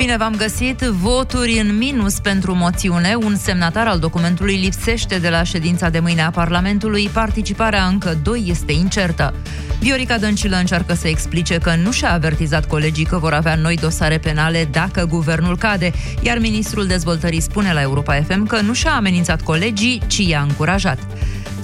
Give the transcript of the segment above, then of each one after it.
Bine v-am găsit! Voturi în minus pentru moțiune. Un semnatar al documentului lipsește de la ședința de mâine a Parlamentului. Participarea încă doi este incertă. Viorica Dăncilă încearcă să explice că nu și-a avertizat colegii că vor avea noi dosare penale dacă guvernul cade, iar ministrul dezvoltării spune la Europa FM că nu și-a amenințat colegii, ci i-a încurajat.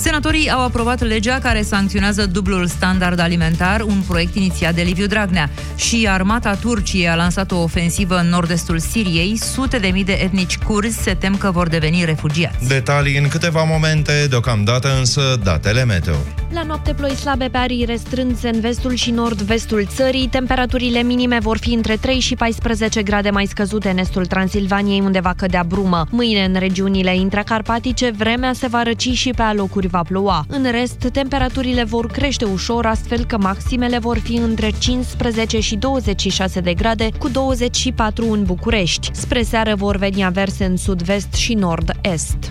Senatorii au aprobat legea care sancționează dublul standard alimentar, un proiect inițiat de Liviu Dragnea. Și armata Turciei a lansat o ofensivă în nord-estul Siriei. Sute de mii de etnici curzi se tem că vor deveni refugiați. Detalii în câteva momente, deocamdată însă datele meteo. La noapte ploi slabe pe arii restrânse în vestul și nord-vestul țării. Temperaturile minime vor fi între 3 și 14 grade mai scăzute în estul Transilvaniei, unde va cădea brumă. Mâine, în regiunile intracarpatice, vremea se va răci și pe alocuri locuri va ploua. În rest, temperaturile vor crește ușor, astfel că maximele vor fi între 15 și 26 de grade, cu 24 în București. Spre seară vor veni averse în sud-vest și nord-est.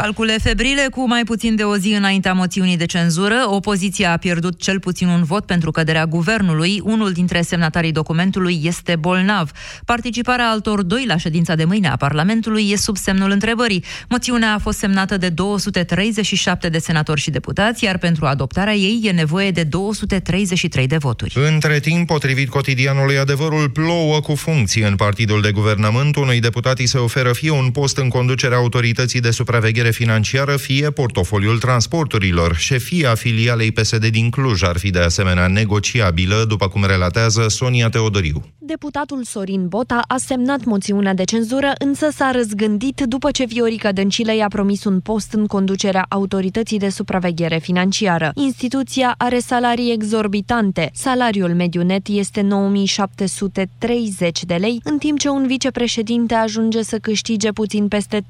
Calcule febrile cu mai puțin de o zi înaintea moțiunii de cenzură, opoziția a pierdut cel puțin un vot pentru căderea guvernului. Unul dintre semnatarii documentului este bolnav. Participarea altor doi la ședința de mâine a Parlamentului e sub semnul întrebării. Moțiunea a fost semnată de 237 de senatori și deputați, iar pentru adoptarea ei e nevoie de 233 de voturi. Între timp, potrivit cotidianului Adevărul, plouă cu funcții în partidul de guvernământ. Unui deputații se oferă fie un post în conducerea autorității de supraveghere supraveghere financiară, fie portofoliul transporturilor. Șefia filialei PSD din Cluj ar fi de asemenea negociabilă, după cum relatează Sonia Teodoriu. Deputatul Sorin Bota a semnat moțiunea de cenzură, însă s-a răzgândit după ce Viorica Dăncilă i-a promis un post în conducerea autorității de supraveghere financiară. Instituția are salarii exorbitante. Salariul mediu net este 9730 de lei, în timp ce un vicepreședinte ajunge să câștige puțin peste 13.000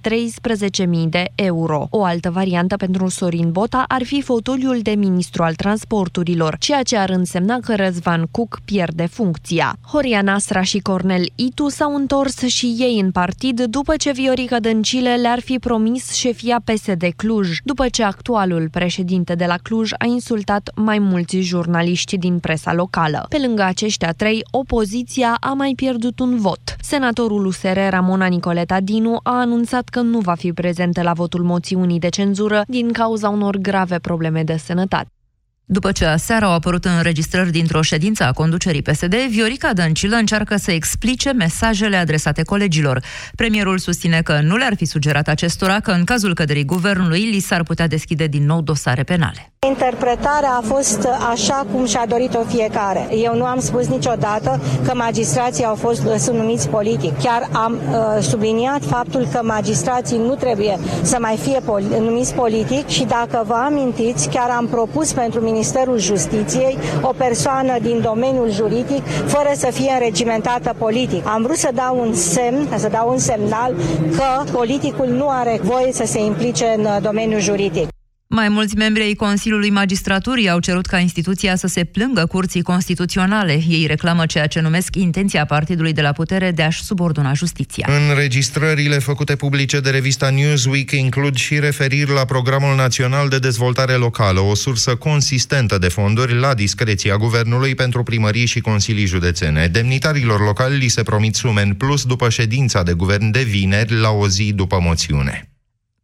de euro. O altă variantă pentru Sorin Bota ar fi fotoliul de ministru al transporturilor, ceea ce ar însemna că Răzvan Cuc pierde funcția. Horia Nasra și Cornel Itu s-au întors și ei în partid după ce Viorica Dăncile le-ar fi promis șefia PSD Cluj, după ce actualul președinte de la Cluj a insultat mai mulți jurnaliști din presa locală. Pe lângă aceștia trei, opoziția a mai pierdut un vot. Senatorul USR Ramona Nicoleta Dinu a anunțat că nu va fi prezentă la votul moțiunii de cenzură din cauza unor grave probleme de sănătate. După ce aseară au apărut înregistrări dintr-o ședință a conducerii PSD, Viorica Dăncilă încearcă să explice mesajele adresate colegilor. Premierul susține că nu le-ar fi sugerat acestora că în cazul căderii guvernului li s-ar putea deschide din nou dosare penale. Interpretarea a fost așa cum și-a dorit-o fiecare. Eu nu am spus niciodată că magistrații au fost sunt numiți politic. Chiar am uh, subliniat faptul că magistrații nu trebuie să mai fie poli- numiți politic și dacă vă amintiți, chiar am propus pentru Ministerul Justiției o persoană din domeniul juridic fără să fie înregimentată politic. Am vrut să dau un semn, să dau un semnal că politicul nu are voie să se implice în domeniul juridic. Mai mulți membri ai Consiliului Magistraturii au cerut ca instituția să se plângă curții constituționale. Ei reclamă ceea ce numesc intenția partidului de la putere de a-și subordona justiția. Înregistrările făcute publice de revista Newsweek includ și referiri la Programul Național de Dezvoltare Locală, o sursă consistentă de fonduri la discreția guvernului pentru primării și consilii județene. Demnitarilor locali li se promit sume în plus după ședința de guvern de vineri la o zi după moțiune.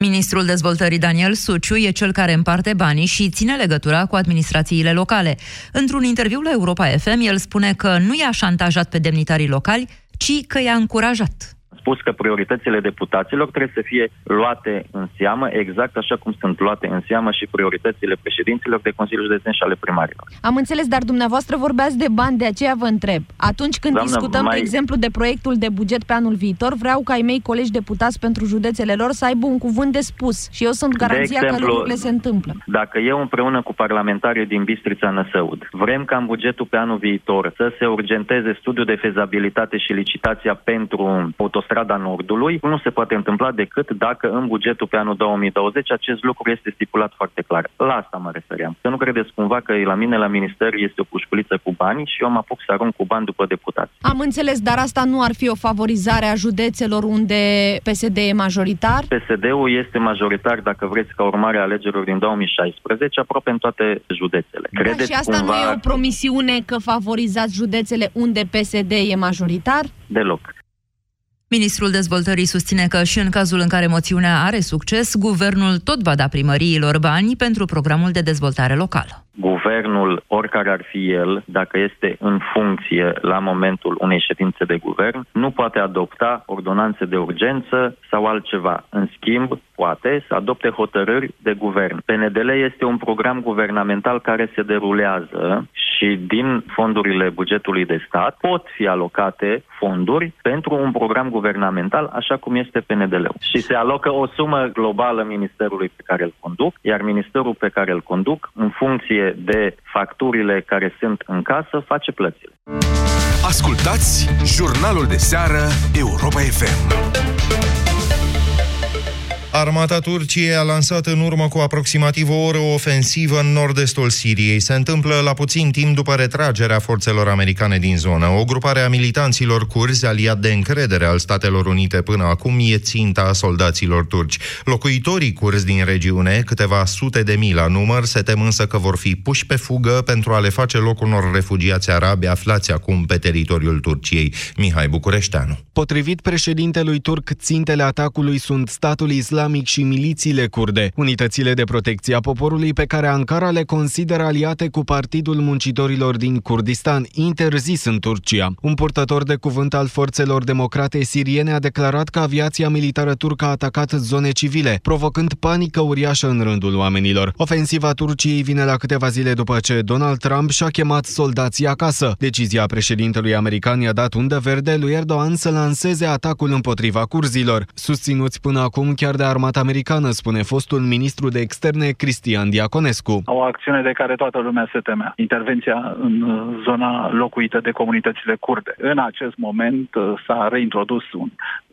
Ministrul dezvoltării Daniel Suciu e cel care împarte banii și ține legătura cu administrațiile locale. Într-un interviu la Europa FM, el spune că nu i-a șantajat pe demnitarii locali, ci că i-a încurajat spus că prioritățile deputaților trebuie să fie luate în seamă, exact așa cum sunt luate în seamă și prioritățile președinților de Consiliul Județean și ale primarilor. Am înțeles, dar dumneavoastră vorbeați de bani, de aceea vă întreb. Atunci când Doamnă, discutăm, mai... de exemplu, de proiectul de buget pe anul viitor, vreau ca ai mei colegi deputați pentru județele lor să aibă un cuvânt de spus și eu sunt garanția exemplu, că lucrurile se întâmplă. Dacă eu împreună cu parlamentarii din Bistrița Năsăud vrem ca în bugetul pe anul viitor să se urgenteze studiul de fezabilitate și licitația pentru autostradă autostrada Nordului nu se poate întâmpla decât dacă în bugetul pe anul 2020 acest lucru este stipulat foarte clar. La asta mă refeream. Să nu credeți cumva că la mine la minister este o pușculiță cu bani și eu mă apuc să arunc cu bani după deputați. Am înțeles, dar asta nu ar fi o favorizare a județelor unde PSD e majoritar? PSD-ul este majoritar, dacă vreți, ca urmare a alegerilor din 2016, aproape în toate județele. Da, Credeți și asta cumva... nu e o promisiune că favorizați județele unde PSD e majoritar? Deloc. Ministrul Dezvoltării susține că și în cazul în care moțiunea are succes, guvernul tot va da primăriilor bani pentru programul de dezvoltare locală guvernul, oricare ar fi el, dacă este în funcție la momentul unei ședințe de guvern, nu poate adopta ordonanțe de urgență sau altceva. În schimb, poate să adopte hotărâri de guvern. PNDL este un program guvernamental care se derulează și din fondurile bugetului de stat pot fi alocate fonduri pentru un program guvernamental așa cum este PNDL-ul. Și se alocă o sumă globală ministerului pe care îl conduc, iar ministerul pe care îl conduc, în funcție de facturile care sunt în casă, face plățile. Ascultați jurnalul de seară Europa FM. Armata Turciei a lansat în urmă cu aproximativ o oră o ofensivă în nord-estul Siriei. Se întâmplă la puțin timp după retragerea forțelor americane din zonă. O grupare a militanților curzi, aliat de încredere al Statelor Unite până acum, e ținta a soldaților turci. Locuitorii curzi din regiune, câteva sute de mii la număr, se tem însă că vor fi puși pe fugă pentru a le face loc unor refugiați arabi aflați acum pe teritoriul Turciei. Mihai Bucureșteanu. Potrivit președintelui turc, țintele atacului sunt statul islam islamic și milițiile kurde, unitățile de protecție a poporului pe care Ankara le consideră aliate cu Partidul Muncitorilor din Kurdistan, interzis în Turcia. Un purtător de cuvânt al forțelor democrate siriene a declarat că aviația militară turcă a atacat zone civile, provocând panică uriașă în rândul oamenilor. Ofensiva Turciei vine la câteva zile după ce Donald Trump și-a chemat soldații acasă. Decizia președintelui american i-a dat undă verde lui Erdogan să lanseze atacul împotriva curzilor, susținuți până acum chiar de armata americană, spune fostul ministru de externe Cristian Diaconescu. O acțiune de care toată lumea se temea. Intervenția în uh, zona locuită de comunitățile kurde. În acest moment uh, s-a reintrodus un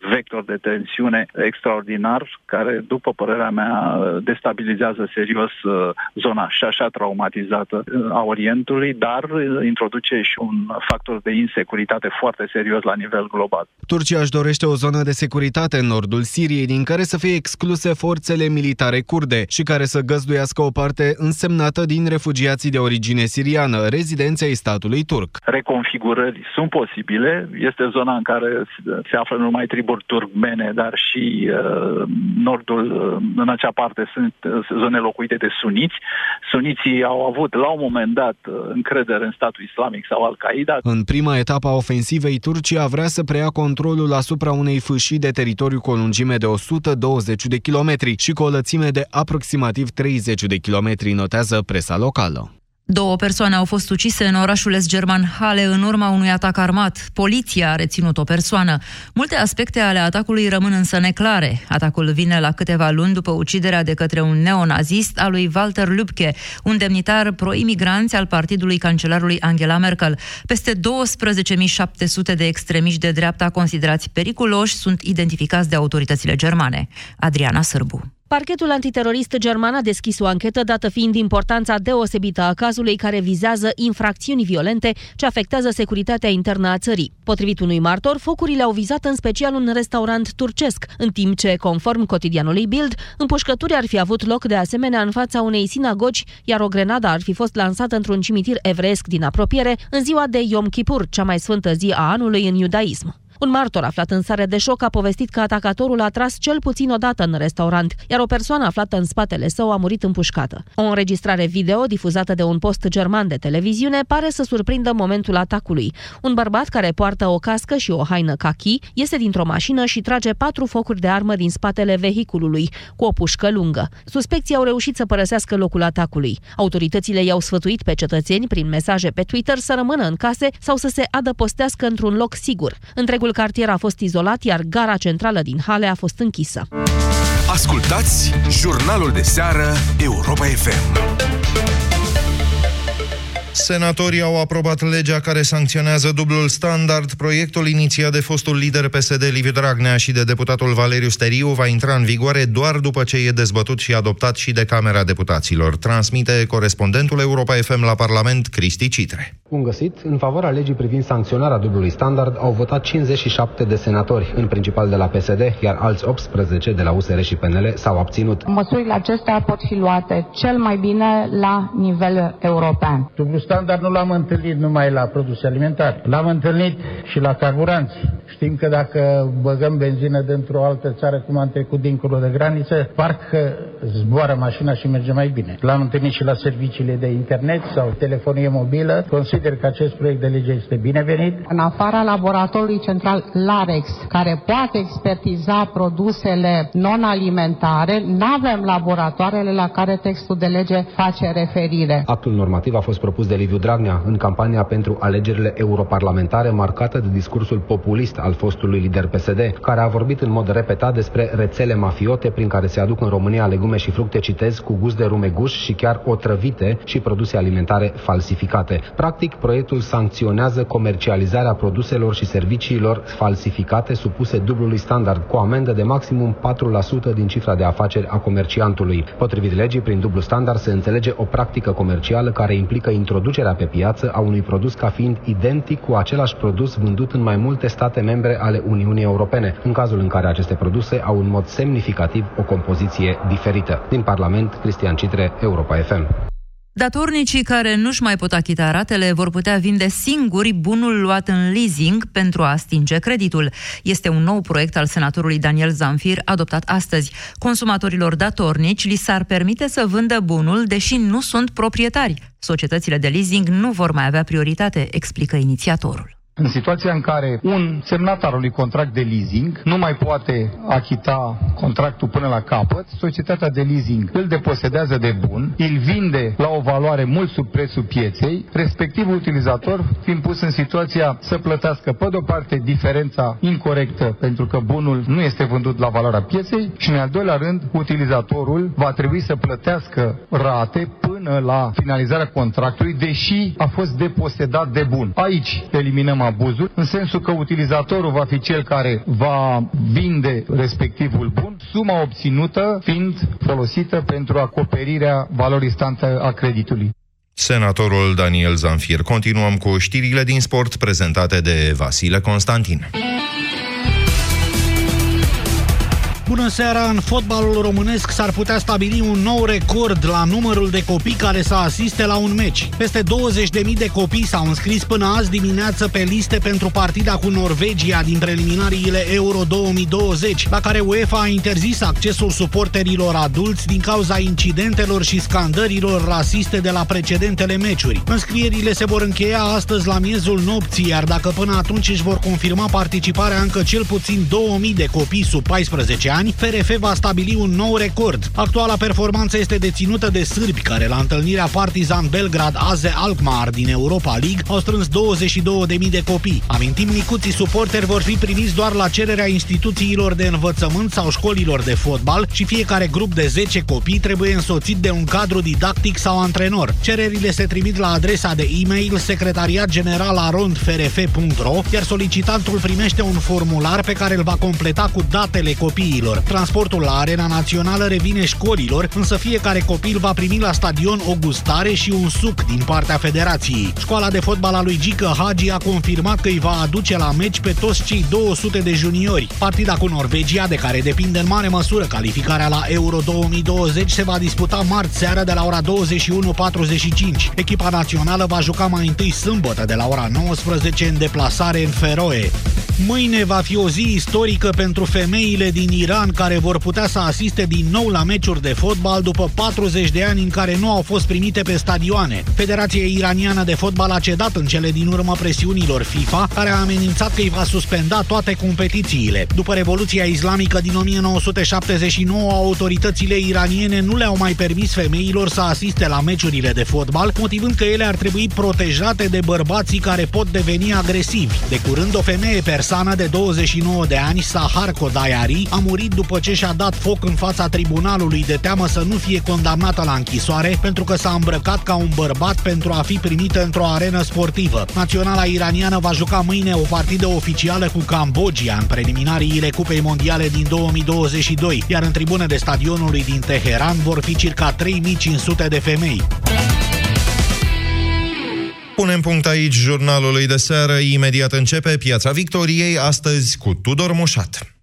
vector de tensiune extraordinar care, după părerea mea, destabilizează serios uh, zona și așa traumatizată uh, a Orientului, dar uh, introduce și un factor de insecuritate foarte serios la nivel global. Turcia își dorește o zonă de securitate în nordul Siriei, din care să fie excluse forțele militare kurde și care să găzduiască o parte însemnată din refugiații de origine siriană, rezidenței statului turc. Reconfigurări sunt posibile. Este zona în care se află numai tribunal triburi turcmene, dar și uh, nordul, uh, în acea parte sunt uh, zone locuite de suniți. Suniții au avut la un moment dat uh, încredere în statul islamic sau Al-Qaeda. În prima etapă a ofensivei, Turcia vrea să preia controlul asupra unei fâșii de teritoriu cu o lungime de 120 de kilometri și cu o lățime de aproximativ 30 de kilometri, notează presa locală. Două persoane au fost ucise în orașul est german Halle în urma unui atac armat. Poliția a reținut o persoană. Multe aspecte ale atacului rămân însă neclare. Atacul vine la câteva luni după uciderea de către un neonazist al lui Walter Lübke, un demnitar pro-imigranți al partidului cancelarului Angela Merkel. Peste 12.700 de extremiști de dreapta considerați periculoși sunt identificați de autoritățile germane. Adriana Sârbu. Parchetul antiterorist german a deschis o anchetă, dată fiind importanța deosebită a cazului care vizează infracțiuni violente ce afectează securitatea internă a țării. Potrivit unui martor, focurile au vizat în special un restaurant turcesc, în timp ce, conform cotidianului Bild, împușcături ar fi avut loc de asemenea în fața unei sinagogi, iar o grenadă ar fi fost lansată într-un cimitir evreiesc din apropiere în ziua de Yom Kippur, cea mai sfântă zi a anului în iudaism. Un martor aflat în sare de șoc a povestit că atacatorul a tras cel puțin o dată în restaurant, iar o persoană aflată în spatele său a murit împușcată. O înregistrare video difuzată de un post german de televiziune pare să surprindă momentul atacului. Un bărbat care poartă o cască și o haină kaki iese dintr-o mașină și trage patru focuri de armă din spatele vehiculului, cu o pușcă lungă. Suspecții au reușit să părăsească locul atacului. Autoritățile i-au sfătuit pe cetățeni prin mesaje pe Twitter să rămână în case sau să se adăpostească într-un loc sigur. Întregul Întregul cartier a fost izolat, iar gara centrală din Hale a fost închisă. Ascultați jurnalul de seară Europa FM. Senatorii au aprobat legea care sancționează dublul standard. Proiectul inițiat de fostul lider PSD Liviu Dragnea și de deputatul Valeriu Steriu va intra în vigoare doar după ce e dezbătut și adoptat și de Camera Deputaților. Transmite corespondentul Europa FM la Parlament, Cristi Citre. Bun găsit! În favoarea legii privind sancționarea dublului standard au votat 57 de senatori, în principal de la PSD, iar alți 18 de la USR și PNL s-au abținut. Măsurile acestea pot fi luate cel mai bine la nivel european. Dublul standard nu l-am întâlnit numai la produse alimentare, l-am întâlnit și la carburanți. Știm că dacă băgăm benzină dintr-o altă țară, cum am trecut dincolo de graniță, parcă zboară mașina și merge mai bine. L-am întâlnit și la serviciile de internet sau telefonie mobilă. Consider că acest proiect de lege este binevenit. În afara laboratorului central LAREX, care poate expertiza produsele non-alimentare, nu avem laboratoarele la care textul de lege face referire. Actul normativ a fost propus de Liviu Dragnea în campania pentru alegerile europarlamentare marcată de discursul populist al fostului lider PSD, care a vorbit în mod repetat despre rețele mafiote prin care se aduc în România legume și fructe, citez, cu gust de rumeguș și chiar otrăvite și produse alimentare falsificate. Practic, proiectul sancționează comercializarea produselor și serviciilor falsificate supuse dublului standard, cu amendă de maximum 4% din cifra de afaceri a comerciantului. Potrivit legii, prin dublu standard se înțelege o practică comercială care implică introducerea pe piață a unui produs ca fiind identic cu același produs vândut în mai multe state membre ale Uniunii Europene, în cazul în care aceste produse au în mod semnificativ o compoziție diferită. Din Parlament, Cristian Citre, Europa FM. Datornicii care nu-și mai pot achita ratele vor putea vinde singuri bunul luat în leasing pentru a stinge creditul. Este un nou proiect al senatorului Daniel Zamfir adoptat astăzi. Consumatorilor datornici li s-ar permite să vândă bunul deși nu sunt proprietari. Societățile de leasing nu vor mai avea prioritate, explică inițiatorul. În situația în care un semnatar unui contract de leasing nu mai poate achita contractul până la capăt, societatea de leasing îl deposedează de bun, îl vinde la o valoare mult sub prețul pieței, respectiv utilizator fiind pus în situația să plătească pe de-o parte diferența incorrectă pentru că bunul nu este vândut la valoarea pieței și în al doilea rând utilizatorul va trebui să plătească rate până la finalizarea contractului, deși a fost deposedat de bun. Aici eliminăm abuzul, în sensul că utilizatorul va fi cel care va vinde respectivul bun, suma obținută fiind folosită pentru acoperirea valorii stante a creditului. Senatorul Daniel Zanfir. Continuăm cu știrile din sport prezentate de Vasile Constantin. Bună seara! În fotbalul românesc s-ar putea stabili un nou record la numărul de copii care să asiste la un meci. Peste 20.000 de copii s-au înscris până azi dimineață pe liste pentru partida cu Norvegia din preliminariile Euro 2020, la care UEFA a interzis accesul suporterilor adulți din cauza incidentelor și scandărilor rasiste de la precedentele meciuri. Înscrierile se vor încheia astăzi la miezul nopții, iar dacă până atunci își vor confirma participarea încă cel puțin 2000 de copii sub 14 ani, ani, FRF va stabili un nou record. Actuala performanță este deținută de sârbi care la întâlnirea Partizan Belgrad Aze Alkmaar din Europa League au strâns 22.000 de copii. Amintim, micuții suporteri vor fi primiți doar la cererea instituțiilor de învățământ sau școlilor de fotbal și fiecare grup de 10 copii trebuie însoțit de un cadru didactic sau antrenor. Cererile se trimit la adresa de e-mail secretariat general arondfrf.ro, iar solicitantul primește un formular pe care îl va completa cu datele copiilor copiilor. Transportul la Arena Națională revine școlilor, însă fiecare copil va primi la stadion o gustare și un suc din partea federației. Școala de fotbal a lui Gică Hagi a confirmat că îi va aduce la meci pe toți cei 200 de juniori. Partida cu Norvegia, de care depinde în mare măsură calificarea la Euro 2020, se va disputa marți seara de la ora 21.45. Echipa națională va juca mai întâi sâmbătă de la ora 19 în deplasare în Feroe. Mâine va fi o zi istorică pentru femeile din Iran care vor putea să asiste din nou la meciuri de fotbal după 40 de ani în care nu au fost primite pe stadioane. Federația Iraniană de Fotbal a cedat în cele din urmă presiunilor FIFA, care a amenințat că îi va suspenda toate competițiile. După Revoluția Islamică din 1979, autoritățile iraniene nu le-au mai permis femeilor să asiste la meciurile de fotbal, motivând că ele ar trebui protejate de bărbații care pot deveni agresivi. De curând, o femeie persană de 29 de ani, Sahar Kodayari, a murit murit după ce și-a dat foc în fața tribunalului de teamă să nu fie condamnată la închisoare pentru că s-a îmbrăcat ca un bărbat pentru a fi primită într-o arenă sportivă. Naționala iraniană va juca mâine o partidă oficială cu Cambodgia în preliminariile Cupei Mondiale din 2022, iar în tribune de stadionului din Teheran vor fi circa 3500 de femei. Punem punct aici jurnalului de seară. Imediat începe Piața Victoriei, astăzi cu Tudor Mușat.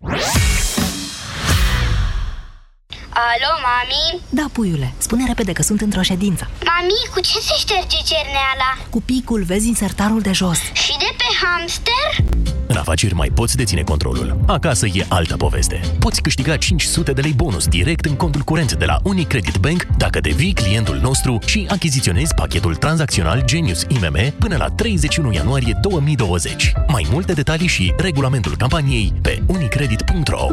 Alo, mami? Da, puiule, spune repede că sunt într-o ședință. Mami, cu ce se șterge cerneala? Cu picul vezi insertarul de jos. Și de pe hamster? În afaceri mai poți deține controlul. Acasă e altă poveste. Poți câștiga 500 de lei bonus direct în contul curent de la Unicredit Bank dacă devii clientul nostru și achiziționezi pachetul tranzacțional Genius IMM până la 31 ianuarie 2020. Mai multe detalii și regulamentul campaniei pe unicredit.ro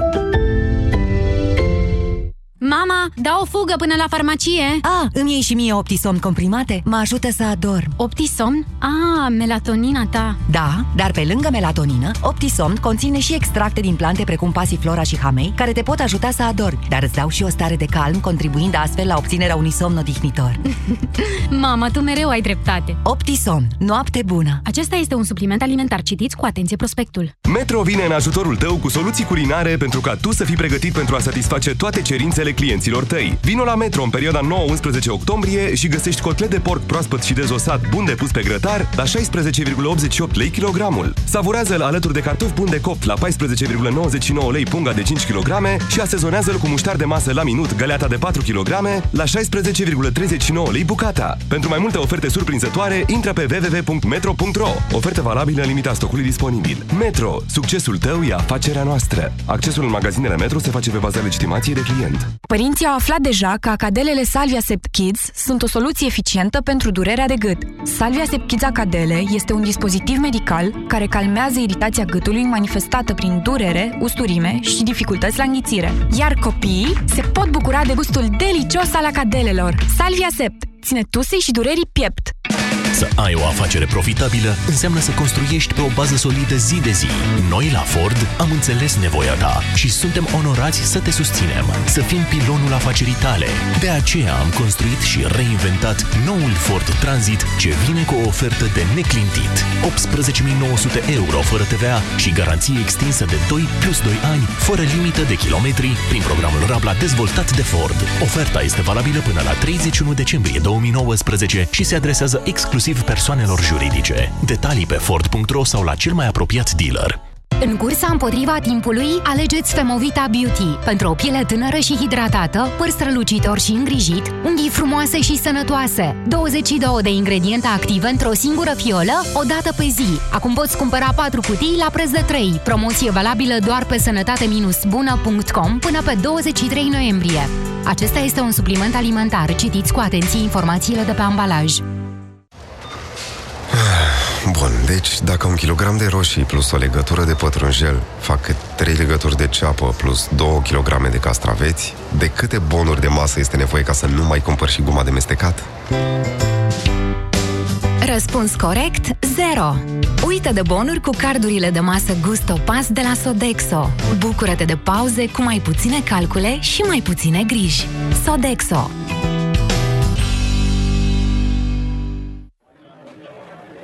Mama, dau o fugă până la farmacie. Ah, îmi iei și mie Optisomn comprimate? Mă ajută să adorm. Optisomn? Ah, melatonina ta. Da, dar pe lângă melatonină, Optisomn conține și extracte din plante precum pasiflora și hamei, care te pot ajuta să adormi, dar îți dau și o stare de calm, contribuind astfel la obținerea unui somn odihnitor. Mama, tu mereu ai dreptate. Optisomn. Noapte bună. Acesta este un supliment alimentar. Citiți cu atenție prospectul. Metro vine în ajutorul tău cu soluții culinare pentru ca tu să fii pregătit pentru a satisface toate cerințele clienților tăi. Vino la Metro în perioada 9-11 octombrie și găsești cotlet de porc proaspăt și dezosat bun de pus pe grătar la 16,88 lei kilogramul. Savurează-l alături de cartofi bun de copt la 14,99 lei punga de 5 kg și asezonează-l cu muștar de masă la minut găleata de 4 kg la 16,39 lei bucata. Pentru mai multe oferte surprinzătoare, intră pe www.metro.ro. Ofertă valabilă în limita stocului disponibil. Metro. Succesul tău e afacerea noastră. Accesul în magazinele Metro se face pe baza legitimației de client. Părinții au aflat deja că acadelele Salvia Sept Kids sunt o soluție eficientă pentru durerea de gât. Salvia Sept Kids Acadele este un dispozitiv medical care calmează iritația gâtului manifestată prin durere, usturime și dificultăți la înghițire. Iar copiii se pot bucura de gustul delicios al acadelelor. Salvia Sept ține tusei și durerii piept. Să ai o afacere profitabilă înseamnă să construiești pe o bază solidă zi de zi. Noi la Ford am înțeles nevoia ta și suntem onorați să te susținem, să fim pilonul afacerii tale. De aceea am construit și reinventat noul Ford Transit ce vine cu o ofertă de neclintit. 18.900 euro fără TVA și garanție extinsă de 2 plus 2 ani, fără limită de kilometri, prin programul Rabla dezvoltat de Ford. Oferta este valabilă până la 31 decembrie 2019 și se adresează exclusiv persoanelor juridice. Detalii pe Ford.ro sau la cel mai apropiat dealer. În cursa împotriva timpului, alegeți Femovita Beauty pentru o piele tânără și hidratată, păr strălucitor și îngrijit, unghii frumoase și sănătoase. 22 de ingrediente active într-o singură fiolă, o dată pe zi. Acum poți cumpăra 4 cutii la preț de 3. Promoție valabilă doar pe sănătate-bună.com până pe 23 noiembrie. Acesta este un supliment alimentar. Citiți cu atenție informațiile de pe ambalaj. Bun, deci dacă un kilogram de roșii plus o legătură de pătrunjel fac cât 3 legături de ceapă plus 2 kg de castraveți, de câte bonuri de masă este nevoie ca să nu mai cumpăr și guma de mestecat? Răspuns corect 0. Uită de bonuri cu cardurile de masă Gusto Pass de la Sodexo. Bucură-te de pauze cu mai puține calcule și mai puține griji. Sodexo.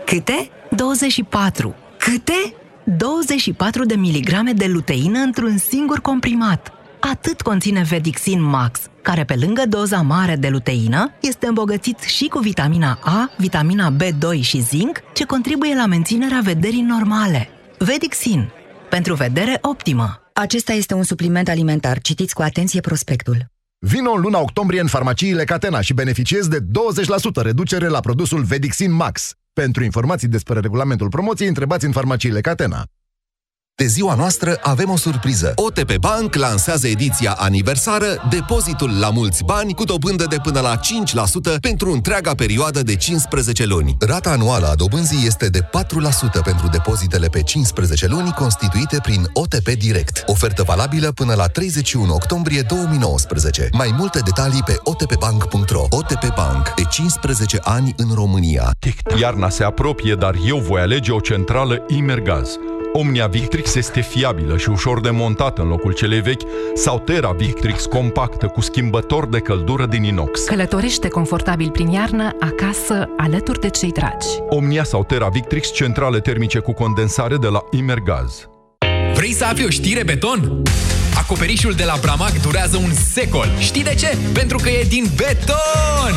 Câte? 24. Câte? 24 de miligrame de luteină într-un singur comprimat. Atât conține Vedixin Max, care pe lângă doza mare de luteină, este îmbogățit și cu vitamina A, vitamina B2 și zinc, ce contribuie la menținerea vederii normale. Vedixin. Pentru vedere optimă. Acesta este un supliment alimentar. Citiți cu atenție prospectul. Vino în luna octombrie în farmaciile Catena și beneficiezi de 20% reducere la produsul Vedixin Max. Pentru informații despre regulamentul promoției, întrebați în farmaciile Catena. De ziua noastră avem o surpriză. OTP Bank lansează ediția aniversară Depozitul la mulți bani cu dobândă de până la 5% pentru întreaga perioadă de 15 luni. Rata anuală a dobânzii este de 4% pentru depozitele pe 15 luni constituite prin OTP Direct. Ofertă valabilă până la 31 octombrie 2019. Mai multe detalii pe otpbank.ro. OTP Bank. De 15 ani în România. Iarna se apropie, dar eu voi alege o centrală Imergaz Omnia Victrix este fiabilă și ușor de montat în locul celei vechi sau Terra Victrix compactă cu schimbător de căldură din inox. Călătorește confortabil prin iarnă, acasă, alături de cei dragi. Omnia sau Terra Victrix, centrale termice cu condensare de la Imergaz. Vrei să afli o știre beton? Acoperișul de la Bramac durează un secol. Știi de ce? Pentru că e din beton!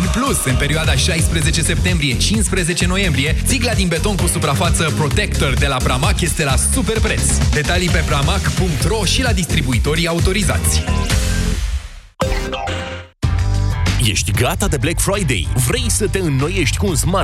În plus, în perioada 16 septembrie-15 noiembrie, țigla din beton cu suprafață Protector de la Bramac este la super preț. Detalii pe bramac.ro și la distribuitorii autorizați. Ești gata de Black Friday? Vrei să te înnoiești cu un smart